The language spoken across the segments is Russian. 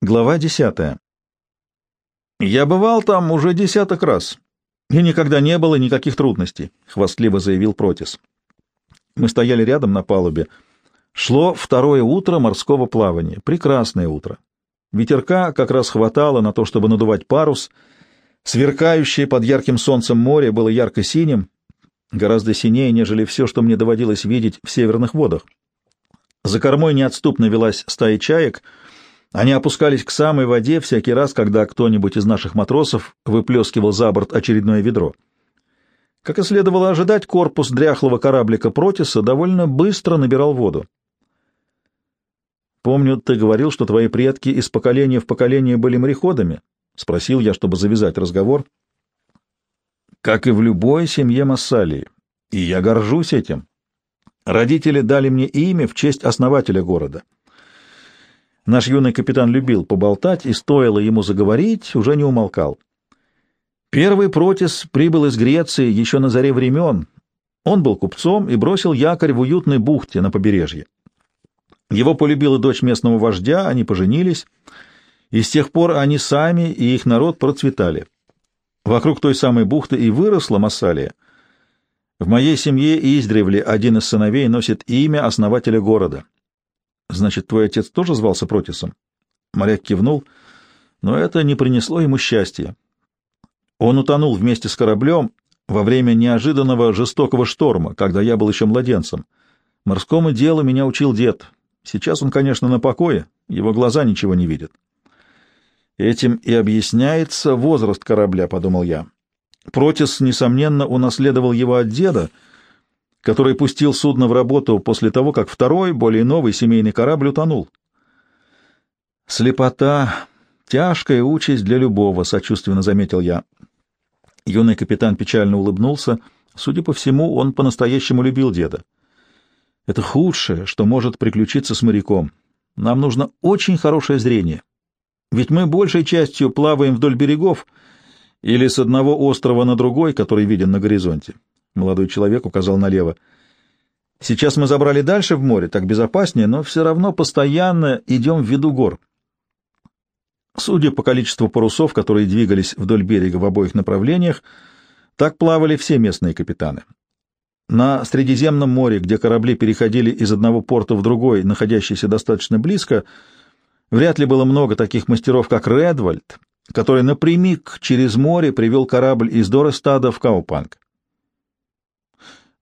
Глава десятая. «Я бывал там уже десяток раз, и никогда не было никаких трудностей», — хвастливо заявил Протис. Мы стояли рядом на палубе. Шло второе утро морского плавания. Прекрасное утро. Ветерка как раз хватало на то, чтобы надувать парус. Сверкающее под ярким солнцем море было ярко-синим, гораздо синее, нежели все, что мне доводилось видеть в северных водах. За кормой неотступно велась стая чаек — они опускались к самой воде всякий раз, когда кто-нибудь из наших матросов выплескивал за борт очередное ведро. Как и следовало ожидать, корпус дряхлого кораблика Протиса довольно быстро набирал воду. «Помню, ты говорил, что твои предки из поколения в поколение были мореходами?» — спросил я, чтобы завязать разговор. «Как и в любой семье Массалии, и я горжусь этим. Родители дали мне имя в честь основателя города». Наш юный капитан любил поболтать, и стоило ему заговорить, уже не умолкал. Первый Протис прибыл из Греции еще на заре времен. Он был купцом и бросил якорь в уютной бухте на побережье. Его полюбила дочь местного вождя, они поженились, и с тех пор они сами и их народ процветали. Вокруг той самой бухты и выросла Массалия. В моей семье издревле один из сыновей носит имя основателя города — Значит, твой отец тоже звался Протисом? Моряк кивнул, но это не принесло ему счастья. Он утонул вместе с кораблем во время неожиданного жестокого шторма, когда я был еще младенцем. Морскому делу меня учил дед. Сейчас он, конечно, на покое, его глаза ничего не видят. Этим и объясняется возраст корабля, — подумал я. Протис, несомненно, унаследовал его от деда — который пустил судно в работу после того, как второй, более новый семейный корабль утонул. «Слепота — тяжкая участь для любого», — сочувственно заметил я. Юный капитан печально улыбнулся. Судя по всему, он по-настоящему любил деда. «Это худшее, что может приключиться с моряком. Нам нужно очень хорошее зрение. Ведь мы большей частью плаваем вдоль берегов или с одного острова на другой, который виден на горизонте. Молодой человек указал налево. Сейчас мы забрали дальше в море, так безопаснее, но все равно постоянно идем в виду гор. Судя по количеству парусов, которые двигались вдоль берега в обоих направлениях, так плавали все местные капитаны. На Средиземном море, где корабли переходили из одного порта в другой, находящийся достаточно близко, вряд ли было много таких мастеров, как Редвальд, который напрямик через море привел корабль из Дорестада в Каупанг.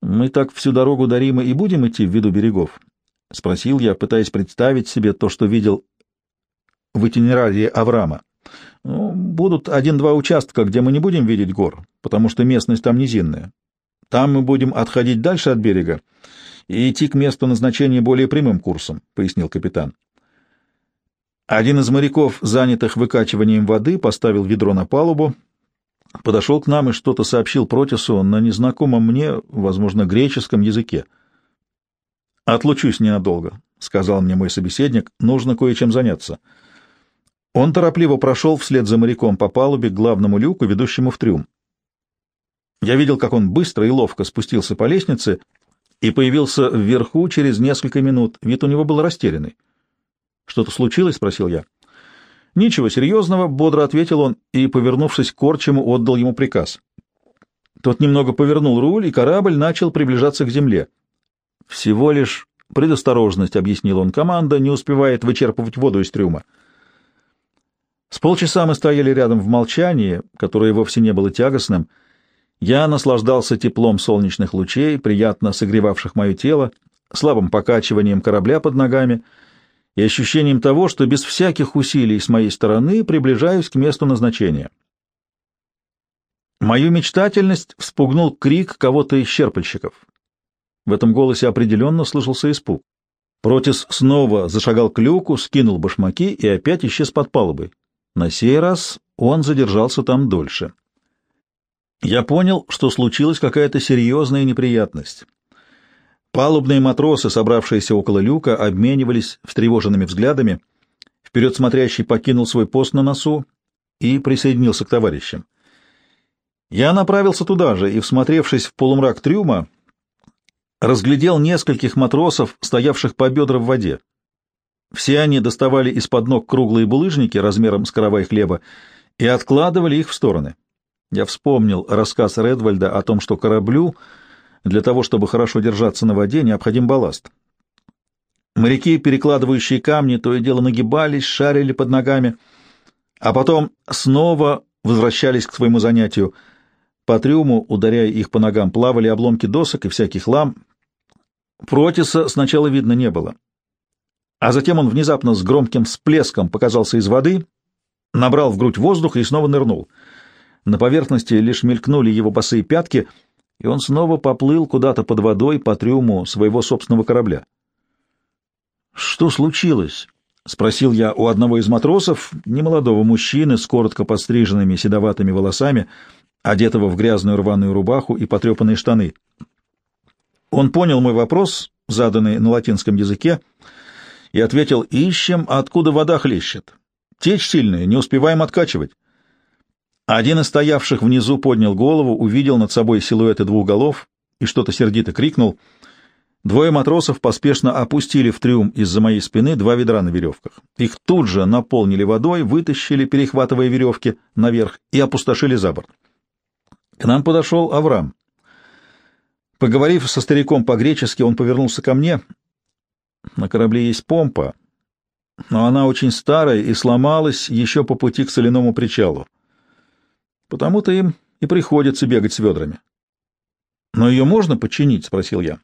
«Мы так всю дорогу до Рима и будем идти в виду берегов?» — спросил я, пытаясь представить себе то, что видел в итинерарии Авраама. Ну, будут один-два участка, где мы не будем видеть гор, потому что местность там низинная. Там мы будем отходить дальше от берега и идти к месту назначения более прямым курсом, — пояснил капитан. Один из моряков, занятых выкачиванием воды, поставил ведро на палубу, подошел к нам и что-то сообщил Протису на незнакомом мне, возможно, греческом языке. «Отлучусь ненадолго», — сказал мне мой собеседник, — «нужно кое-чем заняться». Он торопливо прошел вслед за моряком по палубе к главному люку, ведущему в трюм. Я видел, как он быстро и ловко спустился по лестнице и появился вверху через несколько минут. Вид у него был растерянный. «Что-то случилось?» — спросил я. «Ничего серьезного», — бодро ответил он и, повернувшись к Корчему, отдал ему приказ. Тот немного повернул руль, и корабль начал приближаться к земле. «Всего лишь предосторожность», — объяснил он. «Команда не успевает вычерпывать воду из трюма». С полчаса мы стояли рядом в молчании, которое вовсе не было тягостным. Я наслаждался теплом солнечных лучей, приятно согревавших мое тело, слабым покачиванием корабля под ногами — и ощущением того, что без всяких усилий с моей стороны приближаюсь к месту назначения. Мою мечтательность вспугнул крик кого-то из щерпальщиков. В этом голосе определенно слышался испуг. Протис снова зашагал к люку, скинул башмаки и опять исчез под палубой. На сей раз он задержался там дольше. Я понял, что случилась какая-то серьезная неприятность. Палубные матросы, собравшиеся около люка, обменивались встревоженными взглядами. Вперед смотрящий покинул свой пост на носу и присоединился к товарищам. Я направился туда же и, всмотревшись в полумрак трюма, разглядел нескольких матросов, стоявших по бедра в воде. Все они доставали из-под ног круглые булыжники размером с каравай хлеба и откладывали их в стороны. Я вспомнил рассказ Редвальда о том, что кораблю для того, чтобы хорошо держаться на воде, необходим балласт. Моряки, перекладывающие камни, то и дело нагибались, шарили под ногами, а потом снова возвращались к своему занятию. По трюму, ударяя их по ногам, плавали обломки досок и всякий хлам. Протиса сначала видно не было. А затем он внезапно с громким всплеском показался из воды, набрал в грудь воздуха и снова нырнул. На поверхности лишь мелькнули его босые пятки, и он снова поплыл куда-то под водой по трюму своего собственного корабля. «Что случилось?» — спросил я у одного из матросов, немолодого мужчины с коротко постриженными седоватыми волосами, одетого в грязную рваную рубаху и потрепанные штаны. Он понял мой вопрос, заданный на латинском языке, и ответил «Ищем, откуда вода хлещет. Течь сильная, не успеваем откачивать». Один из стоявших внизу поднял голову, увидел над собой силуэты двух голов и что-то сердито крикнул. Двое матросов поспешно опустили в трюм из-за моей спины два ведра на веревках. Их тут же наполнили водой, вытащили, перехватывая веревки наверх, и опустошили за борт. К нам подошел Авраам. Поговорив со стариком по-гречески, он повернулся ко мне. На корабле есть помпа, но она очень старая и сломалась еще по пути к соляному причалу. Потому-то им и приходится бегать с ведрами. — Но ее можно починить? — спросил я.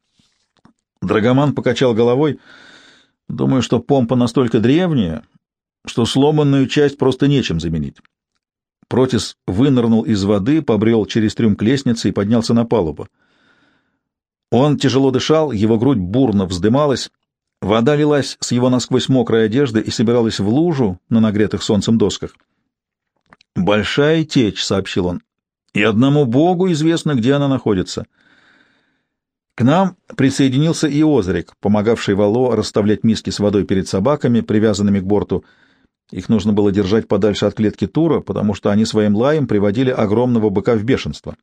Драгоман покачал головой. — Думаю, что помпа настолько древняя, что сломанную часть просто нечем заменить. Протис вынырнул из воды, побрел через трюм к лестнице и поднялся на палубу. Он тяжело дышал, его грудь бурно вздымалась, вода лилась с его насквозь мокрой одежды и собиралась в лужу на нагретых солнцем досках. «Большая течь», — сообщил он, — «и одному Богу известно, где она находится». К нам присоединился и Озрик, помогавший Вало расставлять миски с водой перед собаками, привязанными к борту. Их нужно было держать подальше от клетки Тура, потому что они своим лаем приводили огромного быка в бешенство.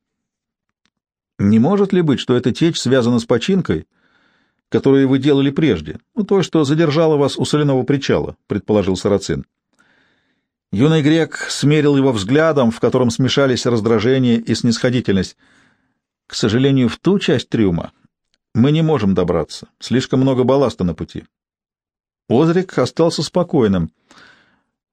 Не может ли быть, что эта течь связана с починкой, которую вы делали прежде, ну, то, что задержало вас у соляного причала, — предположил Сарацин. Юный грек смерил его взглядом, в котором смешались раздражение и снисходительность. К сожалению, в ту часть трюма мы не можем добраться. Слишком много балласта на пути. Озрик остался спокойным.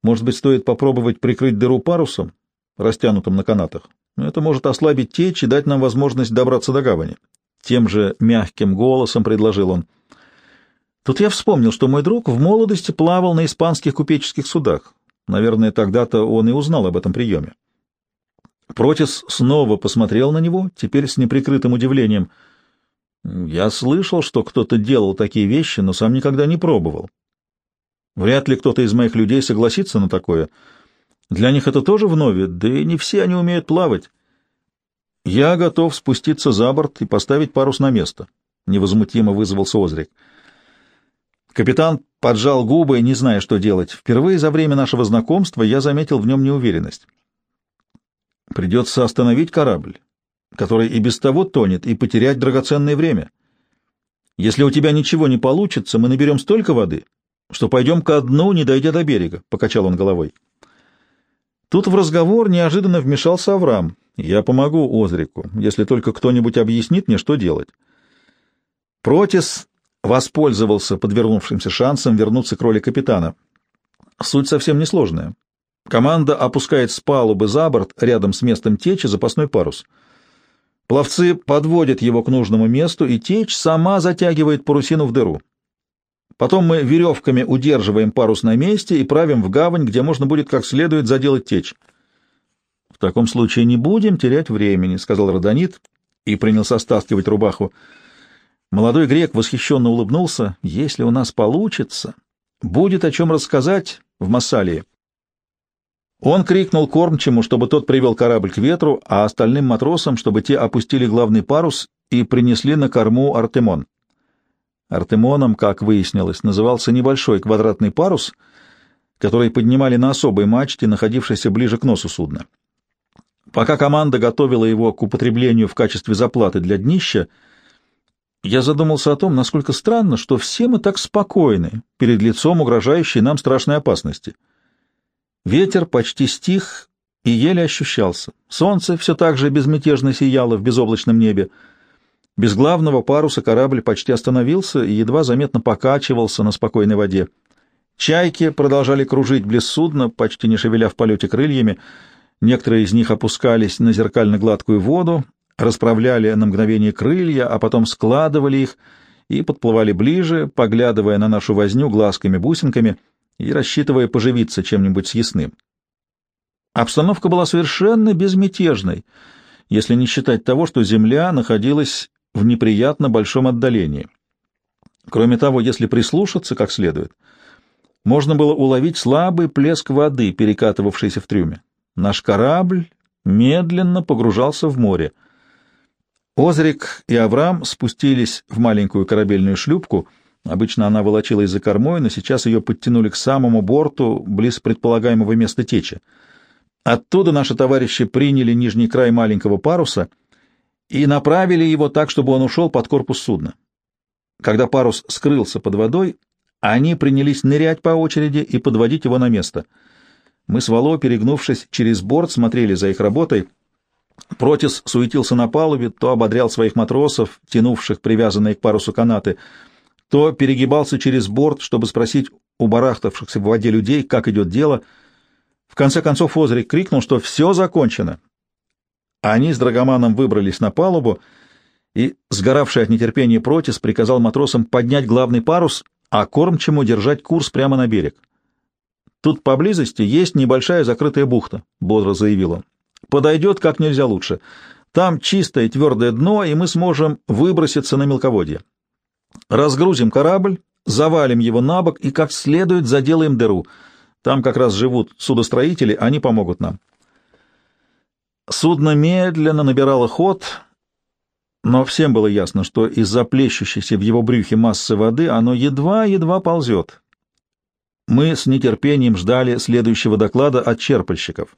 Может быть, стоит попробовать прикрыть дыру парусом, растянутым на канатах? Это может ослабить течь и дать нам возможность добраться до гавани. Тем же мягким голосом предложил он. Тут я вспомнил, что мой друг в молодости плавал на испанских купеческих судах. Наверное, тогда-то он и узнал об этом приеме. Протис снова посмотрел на него, теперь с неприкрытым удивлением. «Я слышал, что кто-то делал такие вещи, но сам никогда не пробовал. Вряд ли кто-то из моих людей согласится на такое. Для них это тоже вновь, да и не все они умеют плавать. Я готов спуститься за борт и поставить парус на место», — невозмутимо вызвался Озрик. Капитан поджал губы, не зная, что делать. Впервые за время нашего знакомства я заметил в нем неуверенность. Придется остановить корабль, который и без того тонет, и потерять драгоценное время. Если у тебя ничего не получится, мы наберем столько воды, что пойдем ко дну, не дойдя до берега, — покачал он головой. Тут в разговор неожиданно вмешался Авраам. Я помогу Озрику, если только кто-нибудь объяснит мне, что делать. Протис воспользовался подвернувшимся шансом вернуться к роли капитана. Суть совсем несложная. Команда опускает с палубы за борт рядом с местом течи запасной парус. Пловцы подводят его к нужному месту, и течь сама затягивает парусину в дыру. Потом мы веревками удерживаем парус на месте и правим в гавань, где можно будет как следует заделать течь. — В таком случае не будем терять времени, — сказал Родонит и принялся стаскивать рубаху. Молодой грек восхищенно улыбнулся. — Если у нас получится, будет о чем рассказать в Массалии. Он крикнул кормчему, чтобы тот привел корабль к ветру, а остальным матросам, чтобы те опустили главный парус и принесли на корму Артемон. Артемоном, как выяснилось, назывался небольшой квадратный парус, который поднимали на особой мачте, находившейся ближе к носу судна. Пока команда готовила его к употреблению в качестве заплаты для днища, Я задумался о том, насколько странно, что все мы так спокойны перед лицом угрожающей нам страшной опасности. Ветер почти стих и еле ощущался. Солнце все так же безмятежно сияло в безоблачном небе. Без главного паруса корабль почти остановился и едва заметно покачивался на спокойной воде. Чайки продолжали кружить близ судна, почти не шевеля в полете крыльями. Некоторые из них опускались на зеркально-гладкую воду, расправляли на мгновение крылья, а потом складывали их и подплывали ближе, поглядывая на нашу возню глазками-бусинками и рассчитывая поживиться чем-нибудь съестным. Обстановка была совершенно безмятежной, если не считать того, что Земля находилась в неприятно большом отдалении. Кроме того, если прислушаться как следует, можно было уловить слабый плеск воды, перекатывавшийся в трюме. Наш корабль медленно погружался в море. Озрик и Авраам спустились в маленькую корабельную шлюпку. Обычно она волочилась за кормой, но сейчас ее подтянули к самому борту, близ предполагаемого места течи. Оттуда наши товарищи приняли нижний край маленького паруса и направили его так, чтобы он ушел под корпус судна. Когда парус скрылся под водой, они принялись нырять по очереди и подводить его на место. Мы с Вало, перегнувшись через борт, смотрели за их работой. Протис суетился на палубе, то ободрял своих матросов, тянувших привязанные к парусу канаты, то перегибался через борт, чтобы спросить у барахтавшихся в воде людей, как идет дело — в конце концов Озрик крикнул, что все закончено. Они с Драгоманом выбрались на палубу, и, сгоравший от нетерпения Протис, приказал матросам поднять главный парус, а кормчему держать курс прямо на берег. «Тут поблизости есть небольшая закрытая бухта», — бодро заявил он. «Подойдет как нельзя лучше. Там чистое твердое дно, и мы сможем выброситься на мелководье. Разгрузим корабль, завалим его на бок и как следует заделаем дыру». Там как раз живут судостроители, они помогут нам. Судно медленно набирало ход, но всем было ясно, что из-за плещущейся в его брюхе массы воды оно едва-едва ползет. Мы с нетерпением ждали следующего доклада от черпальщиков.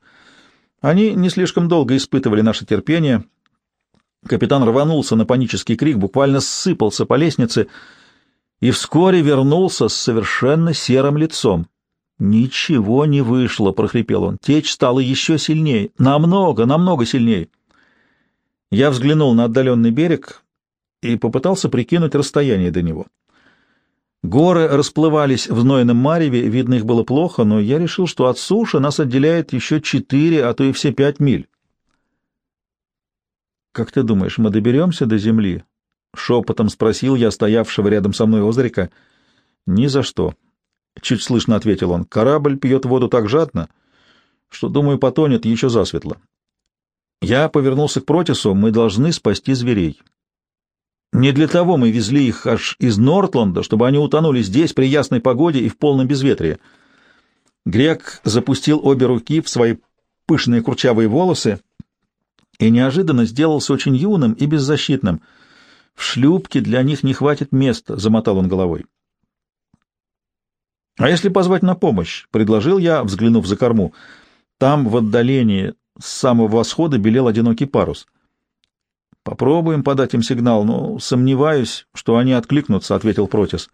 Они не слишком долго испытывали наше терпение. Капитан рванулся на панический крик, буквально ссыпался по лестнице и вскоре вернулся с совершенно серым лицом. «Ничего не вышло», — прохрипел он. «Течь стала еще сильнее. Намного, намного сильнее». Я взглянул на отдаленный берег и попытался прикинуть расстояние до него. Горы расплывались в знойном мареве, видно их было плохо, но я решил, что от суши нас отделяет еще четыре, а то и все пять миль. «Как ты думаешь, мы доберемся до земли?» — шепотом спросил я стоявшего рядом со мной Озрика. «Ни за что», — чуть слышно ответил он. — Корабль пьет воду так жадно, что, думаю, потонет еще засветло. Я повернулся к Протису. Мы должны спасти зверей. Не для того мы везли их аж из Нортланда, чтобы они утонули здесь при ясной погоде и в полном безветрии. Грек запустил обе руки в свои пышные курчавые волосы и неожиданно сделался очень юным и беззащитным. В шлюпке для них не хватит места, — замотал он головой. «А если позвать на помощь?» — предложил я, взглянув за корму. Там, в отдалении, с самого восхода белел одинокий парус. «Попробуем подать им сигнал, но сомневаюсь, что они откликнутся», — ответил Протис.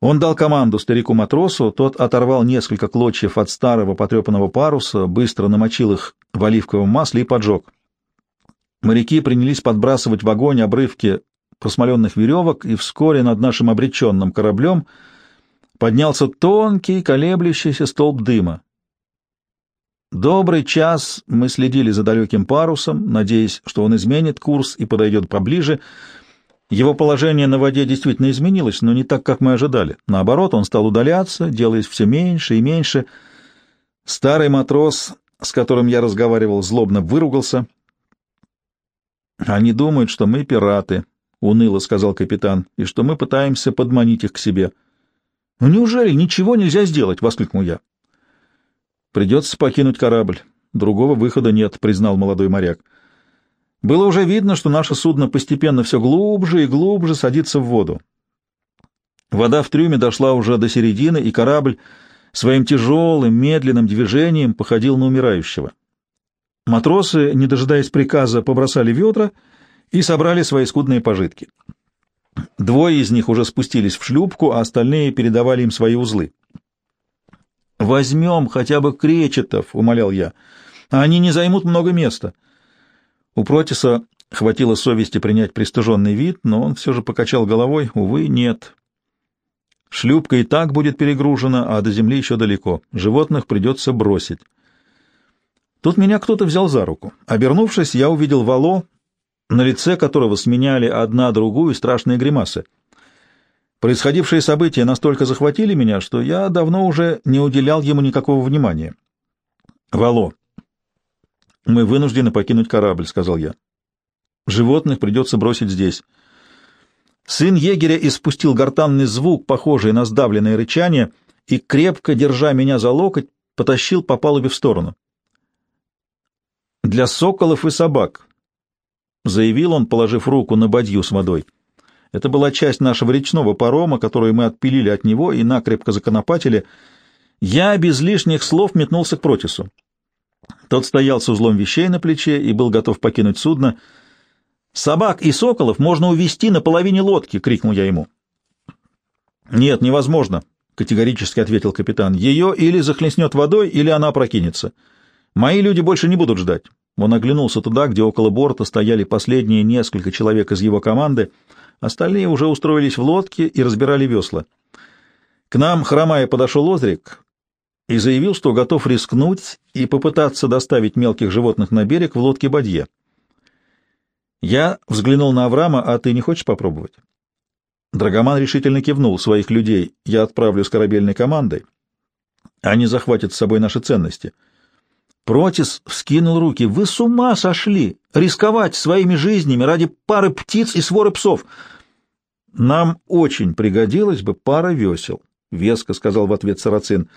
Он дал команду старику-матросу, тот оторвал несколько клочьев от старого потрепанного паруса, быстро намочил их в оливковом масле и поджег. Моряки принялись подбрасывать в огонь обрывки просмоленных веревок, и вскоре над нашим обреченным кораблем — поднялся тонкий, колеблющийся столб дыма. Добрый час мы следили за далеким парусом, надеясь, что он изменит курс и подойдет поближе. Его положение на воде действительно изменилось, но не так, как мы ожидали. Наоборот, он стал удаляться, делаясь все меньше и меньше. Старый матрос, с которым я разговаривал, злобно выругался. «Они думают, что мы пираты», — уныло сказал капитан, — «и что мы пытаемся подманить их к себе». «Ну неужели ничего нельзя сделать?» — воскликнул я. «Придется покинуть корабль. Другого выхода нет», — признал молодой моряк. Было уже видно, что наше судно постепенно все глубже и глубже садится в воду. Вода в трюме дошла уже до середины, и корабль своим тяжелым, медленным движением походил на умирающего. Матросы, не дожидаясь приказа, побросали ведра и собрали свои скудные пожитки. Двое из них уже спустились в шлюпку, а остальные передавали им свои узлы. «Возьмем хотя бы кречетов», — умолял я. «Они не займут много места». У Протиса хватило совести принять пристыженный вид, но он все же покачал головой. Увы, нет. Шлюпка и так будет перегружена, а до земли еще далеко. Животных придется бросить. Тут меня кто-то взял за руку. Обернувшись, я увидел Вало, на лице которого сменяли одна другую страшные гримасы. Происходившие события настолько захватили меня, что я давно уже не уделял ему никакого внимания. «Вало, мы вынуждены покинуть корабль», — сказал я. «Животных придется бросить здесь». Сын егеря испустил гортанный звук, похожий на сдавленное рычание, и, крепко держа меня за локоть, потащил по палубе в сторону. «Для соколов и собак», — заявил он, положив руку на бадью с водой. Это была часть нашего речного парома, которую мы отпилили от него и накрепко законопатили. Я без лишних слов метнулся к Протису. Тот стоял с узлом вещей на плече и был готов покинуть судно. «Собак и соколов можно увести на половине лодки!» — крикнул я ему. «Нет, невозможно», — категорически ответил капитан. «Ее или захлестнет водой, или она прокинется. Мои люди больше не будут ждать». Он оглянулся туда, где около борта стояли последние несколько человек из его команды — Остальные уже устроились в лодке и разбирали весла. К нам, хромая, подошел Озрик и заявил, что готов рискнуть и попытаться доставить мелких животных на берег в лодке Бадье. Я взглянул на Авраама, а ты не хочешь попробовать? Драгоман решительно кивнул своих людей. Я отправлю с корабельной командой. Они захватят с собой наши ценности. Протис вскинул руки. «Вы с ума сошли! Рисковать своими жизнями ради пары птиц и своры псов!» «Нам очень пригодилась бы пара весел», — веско сказал в ответ Сарацин.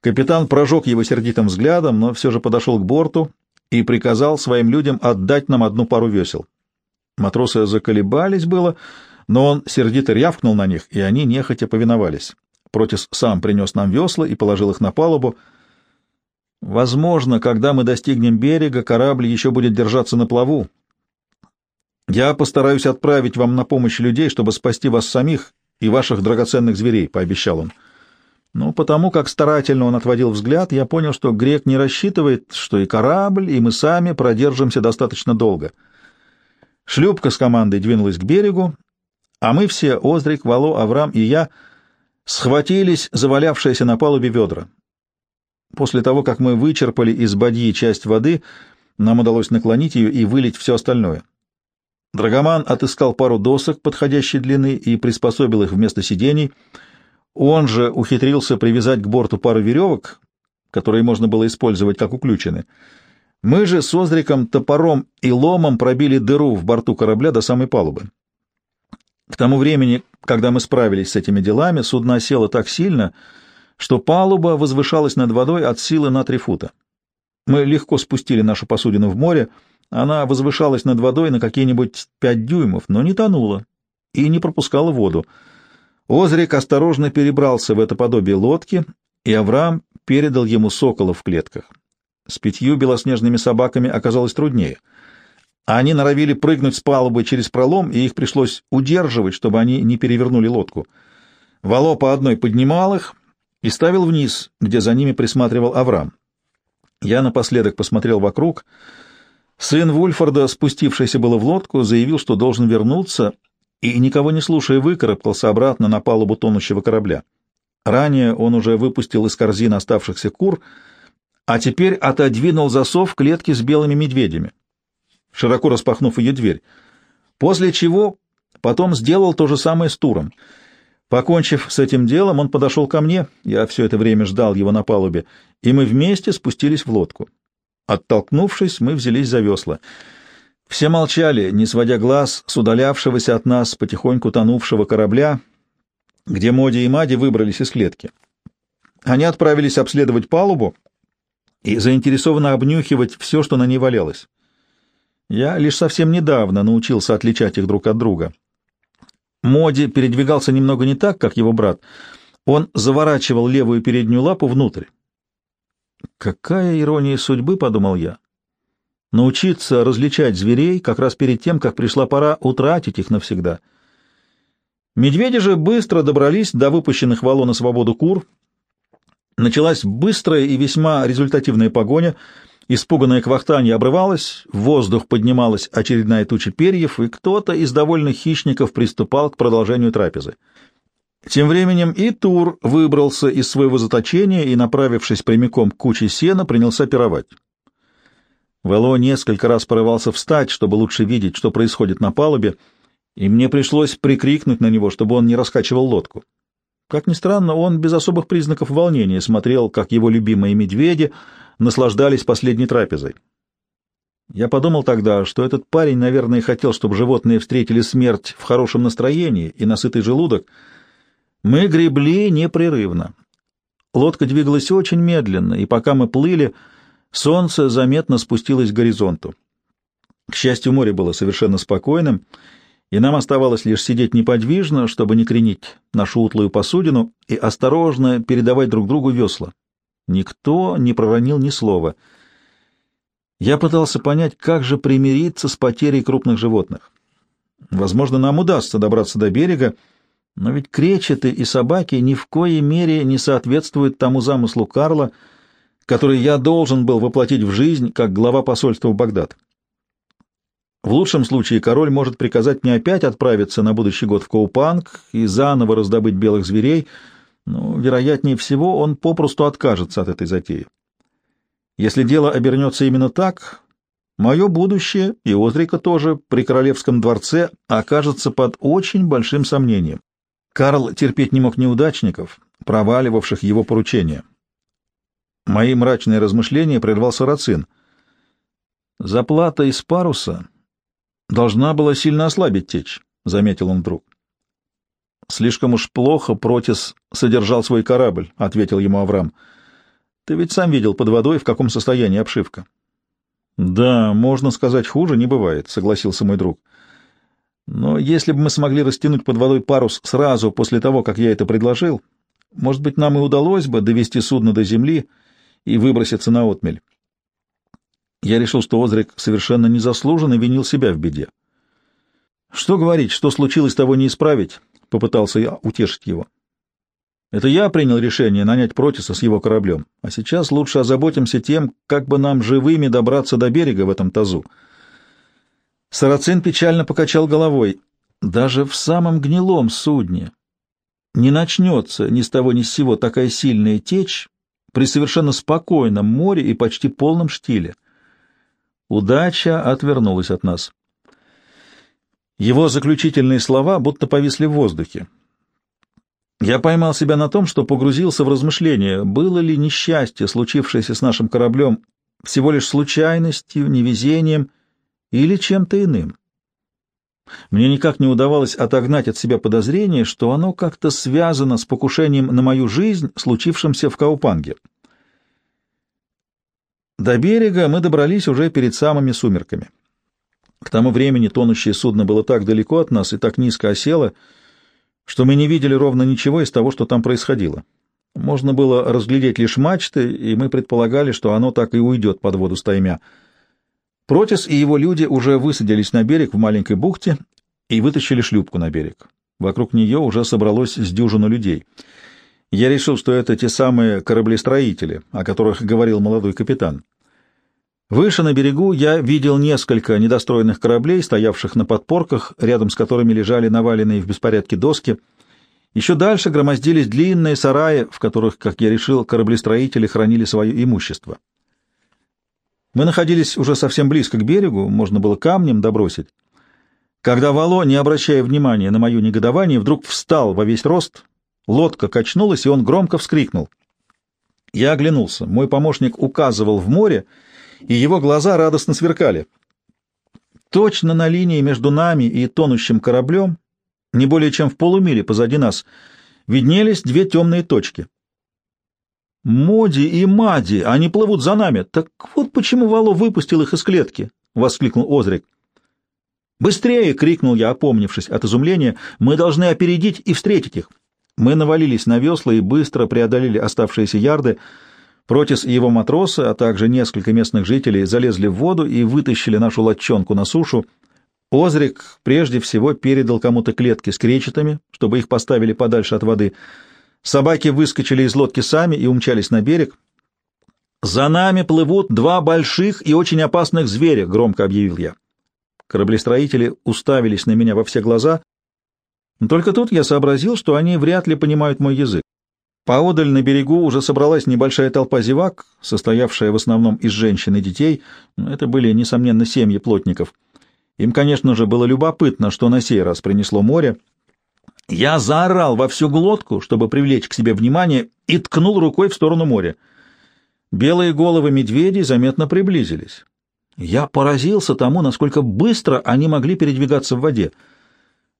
Капитан прожег его сердитым взглядом, но все же подошел к борту и приказал своим людям отдать нам одну пару весел. Матросы заколебались было, но он сердито рявкнул на них, и они нехотя повиновались. Протис сам принес нам весла и положил их на палубу, — Возможно, когда мы достигнем берега, корабль еще будет держаться на плаву. Я постараюсь отправить вам на помощь людей, чтобы спасти вас самих и ваших драгоценных зверей, — пообещал он. Но потому как старательно он отводил взгляд, я понял, что грек не рассчитывает, что и корабль, и мы сами продержимся достаточно долго. Шлюпка с командой двинулась к берегу, а мы все, Озрик, Вало, Авраам и я, схватились завалявшиеся на палубе ведра. После того, как мы вычерпали из бадьи часть воды, нам удалось наклонить ее и вылить все остальное. Драгоман отыскал пару досок подходящей длины и приспособил их вместо сидений. Он же ухитрился привязать к борту пару веревок, которые можно было использовать как уключены. Мы же с Озриком, топором и ломом пробили дыру в борту корабля до самой палубы. К тому времени, когда мы справились с этими делами, судно осело так сильно, что палуба возвышалась над водой от силы на три фута. Мы легко спустили нашу посудину в море, она возвышалась над водой на какие-нибудь пять дюймов, но не тонула и не пропускала воду. Озрик осторожно перебрался в это подобие лодки, и Авраам передал ему сокола в клетках. С пятью белоснежными собаками оказалось труднее. Они норовили прыгнуть с палубы через пролом, и их пришлось удерживать, чтобы они не перевернули лодку. Вало по одной поднимал их, и ставил вниз, где за ними присматривал Авраам. Я напоследок посмотрел вокруг. Сын Вульфорда, спустившийся было в лодку, заявил, что должен вернуться, и, никого не слушая, выкарабкался обратно на палубу тонущего корабля. Ранее он уже выпустил из корзины оставшихся кур, а теперь отодвинул засов клетки с белыми медведями, широко распахнув ее дверь, после чего потом сделал то же самое с туром — Покончив с этим делом, он подошел ко мне, я все это время ждал его на палубе, и мы вместе спустились в лодку. Оттолкнувшись, мы взялись за весла. Все молчали, не сводя глаз с удалявшегося от нас потихоньку тонувшего корабля, где Моди и Мади выбрались из клетки. Они отправились обследовать палубу и заинтересованно обнюхивать все, что на ней валялось. Я лишь совсем недавно научился отличать их друг от друга. Моди передвигался немного не так, как его брат. Он заворачивал левую переднюю лапу внутрь. «Какая ирония судьбы», — подумал я. «Научиться различать зверей как раз перед тем, как пришла пора утратить их навсегда». Медведи же быстро добрались до выпущенных вало на свободу кур. Началась быстрая и весьма результативная погоня. Испуганное квахтанье обрывалось, в воздух поднималась очередная туча перьев, и кто-то из довольных хищников приступал к продолжению трапезы. Тем временем и Тур выбрался из своего заточения и, направившись прямиком к куче сена, принялся пировать. Вало несколько раз порывался встать, чтобы лучше видеть, что происходит на палубе, и мне пришлось прикрикнуть на него, чтобы он не раскачивал лодку. Как ни странно, он без особых признаков волнения смотрел, как его любимые медведи наслаждались последней трапезой. Я подумал тогда, что этот парень, наверное, хотел, чтобы животные встретили смерть в хорошем настроении и насытый желудок. Мы гребли непрерывно. Лодка двигалась очень медленно, и пока мы плыли, солнце заметно спустилось к горизонту. К счастью, море было совершенно спокойным, и нам оставалось лишь сидеть неподвижно, чтобы не кренить нашу утлую посудину и осторожно передавать друг другу весла. Никто не проронил ни слова. Я пытался понять, как же примириться с потерей крупных животных. Возможно, нам удастся добраться до берега, но ведь кречеты и собаки ни в коей мере не соответствуют тому замыслу Карла, который я должен был воплотить в жизнь как глава посольства в Багдад. В лучшем случае король может приказать мне опять отправиться на будущий год в Коупанг и заново раздобыть белых зверей, но, вероятнее всего, он попросту откажется от этой затеи. Если дело обернется именно так, мое будущее, и Озрика тоже, при королевском дворце окажется под очень большим сомнением. Карл терпеть не мог неудачников, проваливавших его поручения. Мои мрачные размышления прервал Сарацин. Заплата из паруса должна была сильно ослабить течь, — заметил он вдруг. — Слишком уж плохо Протис содержал свой корабль, — ответил ему Авраам. — Ты ведь сам видел под водой, в каком состоянии обшивка. — Да, можно сказать, хуже не бывает, — согласился мой друг. — Но если бы мы смогли растянуть под водой парус сразу после того, как я это предложил, может быть, нам и удалось бы довести судно до земли и выброситься на отмель. Я решил, что Озрик совершенно незаслуженно винил себя в беде. Что говорить, что случилось, того не исправить, попытался я утешить его. Это я принял решение нанять Протиса с его кораблем, а сейчас лучше озаботимся тем, как бы нам живыми добраться до берега в этом тазу. Сарацин печально покачал головой. Даже в самом гнилом судне не начнется ни с того ни с сего такая сильная течь при совершенно спокойном море и почти полном штиле. Удача отвернулась от нас. Его заключительные слова будто повисли в воздухе. Я поймал себя на том, что погрузился в размышления, было ли несчастье, случившееся с нашим кораблем, всего лишь случайностью, невезением или чем-то иным. Мне никак не удавалось отогнать от себя подозрение, что оно как-то связано с покушением на мою жизнь, случившимся в Каупанге. До берега мы добрались уже перед самыми сумерками. К тому времени тонущее судно было так далеко от нас и так низко осело, что мы не видели ровно ничего из того, что там происходило. Можно было разглядеть лишь мачты, и мы предполагали, что оно так и уйдет под воду стаймя. Протис и его люди уже высадились на берег в маленькой бухте и вытащили шлюпку на берег. Вокруг нее уже собралось с дюжину людей — я решил, что это те самые кораблестроители, о которых говорил молодой капитан. Выше на берегу я видел несколько недостроенных кораблей, стоявших на подпорках, рядом с которыми лежали наваленные в беспорядке доски. Еще дальше громоздились длинные сараи, в которых, как я решил, кораблестроители хранили свое имущество. Мы находились уже совсем близко к берегу, можно было камнем добросить. Когда Вало, не обращая внимания на мое негодование, вдруг встал во весь рост, Лодка качнулась, и он громко вскрикнул. Я оглянулся. Мой помощник указывал в море, и его глаза радостно сверкали. Точно на линии между нами и тонущим кораблем, не более чем в полумиле позади нас, виднелись две темные точки. «Моди и Мади, они плывут за нами. Так вот почему Вало выпустил их из клетки!» — воскликнул Озрик. «Быстрее!» — крикнул я, опомнившись от изумления. «Мы должны опередить и встретить их!» Мы навалились на весла и быстро преодолели оставшиеся ярды. Протис и его матросы, а также несколько местных жителей залезли в воду и вытащили нашу лодчонку на сушу. Озрик прежде всего передал кому-то клетки с кречетами, чтобы их поставили подальше от воды. Собаки выскочили из лодки сами и умчались на берег. «За нами плывут два больших и очень опасных зверя», — громко объявил я. Кораблестроители уставились на меня во все глаза, только тут я сообразил, что они вряд ли понимают мой язык. Поодаль на берегу уже собралась небольшая толпа зевак, состоявшая в основном из женщин и детей. Это были, несомненно, семьи плотников. Им, конечно же, было любопытно, что на сей раз принесло море. Я заорал во всю глотку, чтобы привлечь к себе внимание, и ткнул рукой в сторону моря. Белые головы медведей заметно приблизились. Я поразился тому, насколько быстро они могли передвигаться в воде.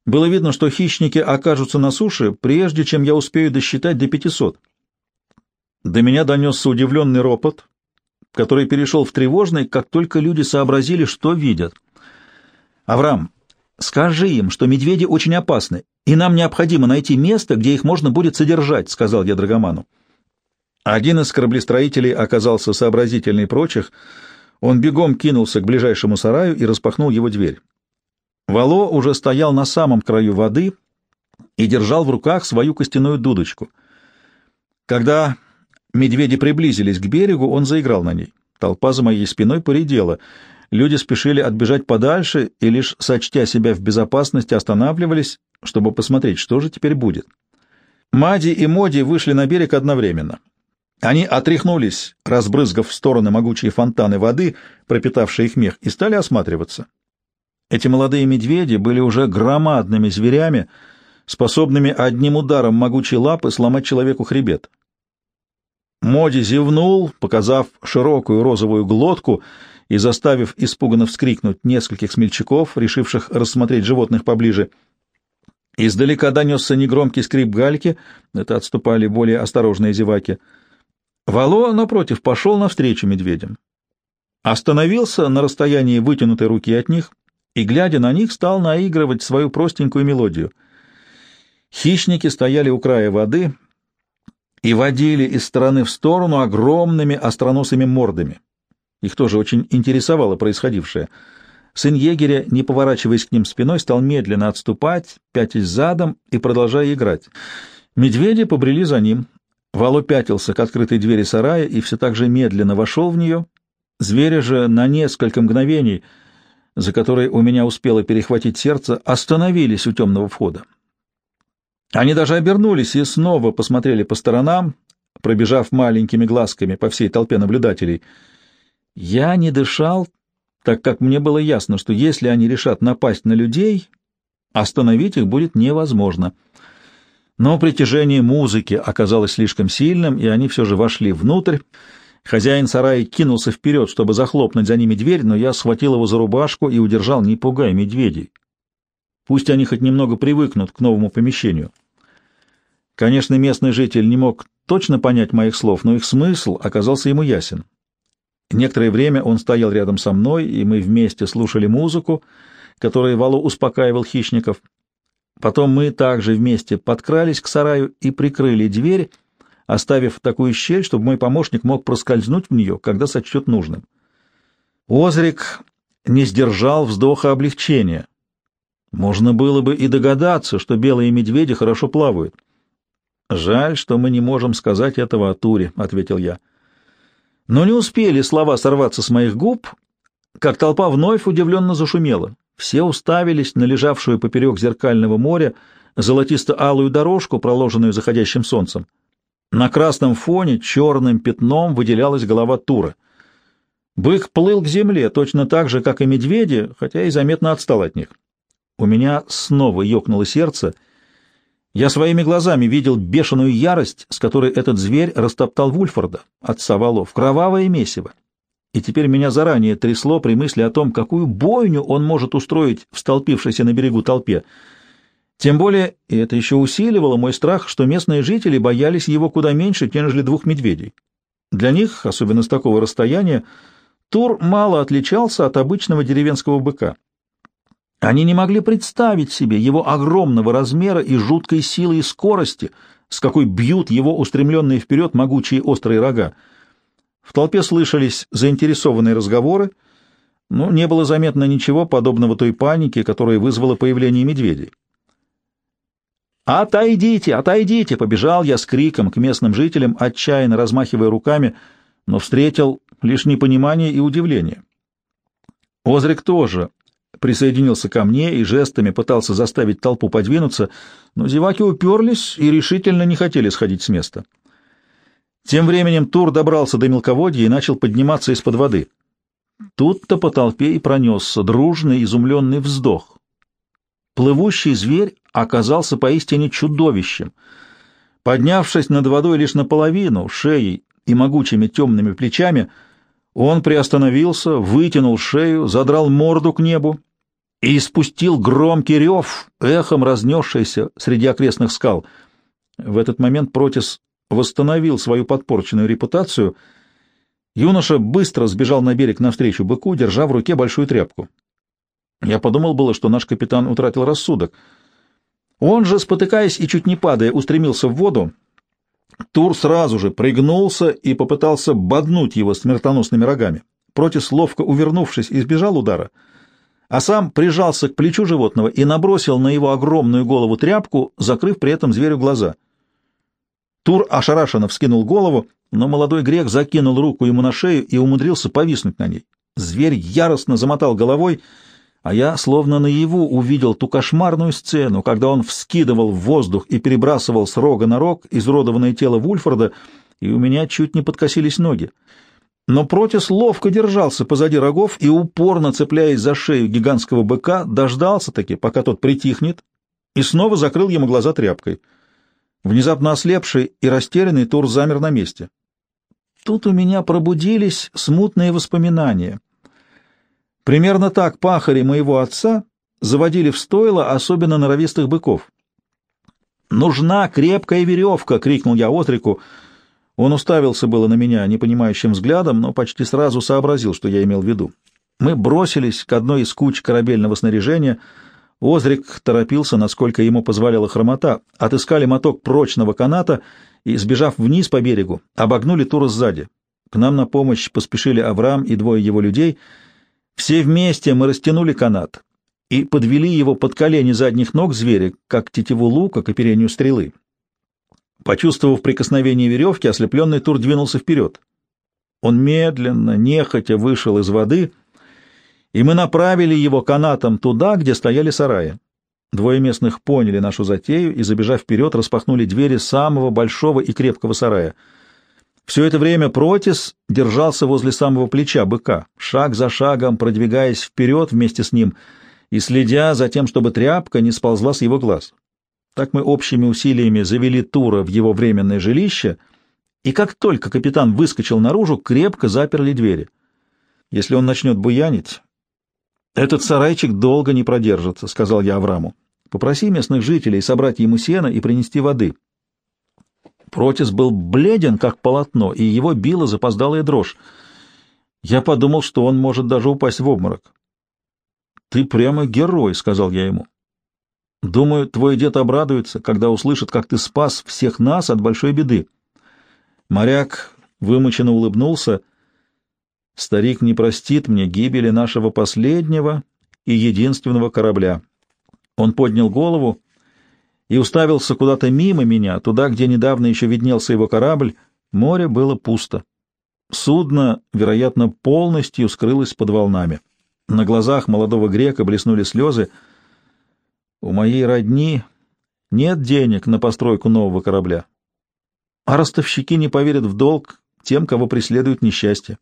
Было видно, что хищники окажутся на суше, прежде чем я успею досчитать до пятисот. До меня донесся удивленный ропот, который перешел в тревожный, как только люди сообразили, что видят. «Авраам, скажи им, что медведи очень опасны, и нам необходимо найти место, где их можно будет содержать», — сказал я Драгоману. Один из кораблестроителей оказался сообразительней прочих. Он бегом кинулся к ближайшему сараю и распахнул его дверь. Вало уже стоял на самом краю воды и держал в руках свою костяную дудочку. Когда медведи приблизились к берегу, он заиграл на ней. Толпа за моей спиной поредела. Люди спешили отбежать подальше и, лишь сочтя себя в безопасности, останавливались, чтобы посмотреть, что же теперь будет. Мади и Моди вышли на берег одновременно. Они отряхнулись, разбрызгав в стороны могучие фонтаны воды, пропитавшие их мех, и стали осматриваться. Эти молодые медведи были уже громадными зверями, способными одним ударом могучей лапы сломать человеку хребет. Моди зевнул, показав широкую розовую глотку и заставив испуганно вскрикнуть нескольких смельчаков, решивших рассмотреть животных поближе. Издалека донесся негромкий скрип гальки, это отступали более осторожные зеваки. Вало, напротив, пошел навстречу медведям. Остановился на расстоянии вытянутой руки от них и, глядя на них, стал наигрывать свою простенькую мелодию. Хищники стояли у края воды и водили из стороны в сторону огромными остроносыми мордами. Их тоже очень интересовало происходившее. Сын егеря, не поворачиваясь к ним спиной, стал медленно отступать, пятясь задом и продолжая играть. Медведи побрели за ним. Вало пятился к открытой двери сарая и все так же медленно вошел в нее. Звери же на несколько мгновений — за которые у меня успело перехватить сердце, остановились у темного входа. Они даже обернулись и снова посмотрели по сторонам, пробежав маленькими глазками по всей толпе наблюдателей. Я не дышал, так как мне было ясно, что если они решат напасть на людей, остановить их будет невозможно. Но притяжение музыки оказалось слишком сильным, и они все же вошли внутрь, Хозяин сарая кинулся вперед, чтобы захлопнуть за ними дверь, но я схватил его за рубашку и удержал, не пугай медведей. Пусть они хоть немного привыкнут к новому помещению. Конечно, местный житель не мог точно понять моих слов, но их смысл оказался ему ясен. Некоторое время он стоял рядом со мной, и мы вместе слушали музыку, которой Вало успокаивал хищников. Потом мы также вместе подкрались к сараю и прикрыли дверь, оставив такую щель, чтобы мой помощник мог проскользнуть в нее, когда сочтет нужным. Озрик не сдержал вздоха облегчения. Можно было бы и догадаться, что белые медведи хорошо плавают. «Жаль, что мы не можем сказать этого о Туре», — ответил я. Но не успели слова сорваться с моих губ, как толпа вновь удивленно зашумела. Все уставились на лежавшую поперек зеркального моря золотисто-алую дорожку, проложенную заходящим солнцем. На красном фоне черным пятном выделялась голова Тура. Бык плыл к земле точно так же, как и медведи, хотя и заметно отстал от них. У меня снова ёкнуло сердце. Я своими глазами видел бешеную ярость, с которой этот зверь растоптал Вульфорда, отца Вало, кровавое месиво. И теперь меня заранее трясло при мысли о том, какую бойню он может устроить в столпившейся на берегу толпе — тем более, и это еще усиливало мой страх, что местные жители боялись его куда меньше, нежели двух медведей. Для них, особенно с такого расстояния, Тур мало отличался от обычного деревенского быка. Они не могли представить себе его огромного размера и жуткой силы и скорости, с какой бьют его устремленные вперед могучие острые рога. В толпе слышались заинтересованные разговоры, но не было заметно ничего подобного той панике, которая вызвала появление медведей. «Отойдите! Отойдите!» — побежал я с криком к местным жителям, отчаянно размахивая руками, но встретил лишь непонимание и удивление. Озрик тоже присоединился ко мне и жестами пытался заставить толпу подвинуться, но зеваки уперлись и решительно не хотели сходить с места. Тем временем Тур добрался до мелководья и начал подниматься из-под воды. Тут-то по толпе и пронесся дружный изумленный вздох. Плывущий зверь оказался поистине чудовищем. Поднявшись над водой лишь наполовину, шеей и могучими темными плечами, он приостановился, вытянул шею, задрал морду к небу и испустил громкий рев, эхом разнесшийся среди окрестных скал. В этот момент Протис восстановил свою подпорченную репутацию. Юноша быстро сбежал на берег навстречу быку, держа в руке большую тряпку. Я подумал было, что наш капитан утратил рассудок. Он же, спотыкаясь и чуть не падая, устремился в воду. Тур сразу же пригнулся и попытался боднуть его смертоносными рогами. Протис, ловко увернувшись, избежал удара, а сам прижался к плечу животного и набросил на его огромную голову тряпку, закрыв при этом зверю глаза. Тур ошарашенно вскинул голову, но молодой грек закинул руку ему на шею и умудрился повиснуть на ней. Зверь яростно замотал головой а я словно наяву увидел ту кошмарную сцену, когда он вскидывал в воздух и перебрасывал с рога на рог изродованное тело Вульфорда, и у меня чуть не подкосились ноги. Но Протис ловко держался позади рогов и, упорно цепляясь за шею гигантского быка, дождался-таки, пока тот притихнет, и снова закрыл ему глаза тряпкой. Внезапно ослепший и растерянный Тур замер на месте. Тут у меня пробудились смутные воспоминания — Примерно так пахари моего отца заводили в стойло особенно норовистых быков. «Нужна крепкая веревка!» — крикнул я Отрику. Он уставился было на меня непонимающим взглядом, но почти сразу сообразил, что я имел в виду. Мы бросились к одной из куч корабельного снаряжения. Озрик торопился, насколько ему позволяла хромота, отыскали моток прочного каната и, сбежав вниз по берегу, обогнули Тура сзади. К нам на помощь поспешили Авраам и двое его людей — все вместе мы растянули канат и подвели его под колени задних ног зверя, как тетиву лука к оперению стрелы. Почувствовав прикосновение веревки, ослепленный Тур двинулся вперед. Он медленно, нехотя вышел из воды, и мы направили его канатом туда, где стояли сараи. Двое местных поняли нашу затею и, забежав вперед, распахнули двери самого большого и крепкого сарая — все это время Протис держался возле самого плеча быка, шаг за шагом продвигаясь вперед вместе с ним и следя за тем, чтобы тряпка не сползла с его глаз. Так мы общими усилиями завели Тура в его временное жилище, и как только капитан выскочил наружу, крепко заперли двери. Если он начнет буянить, этот сарайчик долго не продержится, — сказал я Авраму. Попроси местных жителей собрать ему сено и принести воды. Протис был бледен, как полотно, и его била запоздалая дрожь. Я подумал, что он может даже упасть в обморок. «Ты прямо герой», — сказал я ему. «Думаю, твой дед обрадуется, когда услышит, как ты спас всех нас от большой беды». Моряк вымученно улыбнулся. «Старик не простит мне гибели нашего последнего и единственного корабля». Он поднял голову и уставился куда-то мимо меня, туда, где недавно еще виднелся его корабль, море было пусто. Судно, вероятно, полностью скрылось под волнами. На глазах молодого грека блеснули слезы. У моей родни нет денег на постройку нового корабля. А ростовщики не поверят в долг тем, кого преследует несчастье.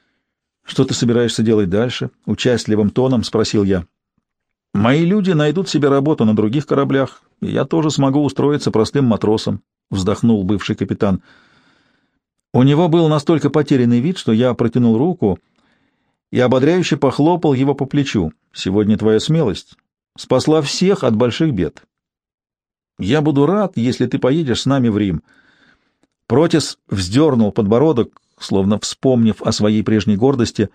— Что ты собираешься делать дальше? — участливым тоном спросил я. — Мои люди найдут себе работу на других кораблях, и я тоже смогу устроиться простым матросом, — вздохнул бывший капитан. У него был настолько потерянный вид, что я протянул руку и ободряюще похлопал его по плечу. «Сегодня твоя смелость спасла всех от больших бед. Я буду рад, если ты поедешь с нами в Рим». Протис вздернул подбородок, словно вспомнив о своей прежней гордости.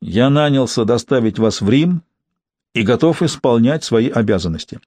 «Я нанялся доставить вас в Рим и готов исполнять свои обязанности.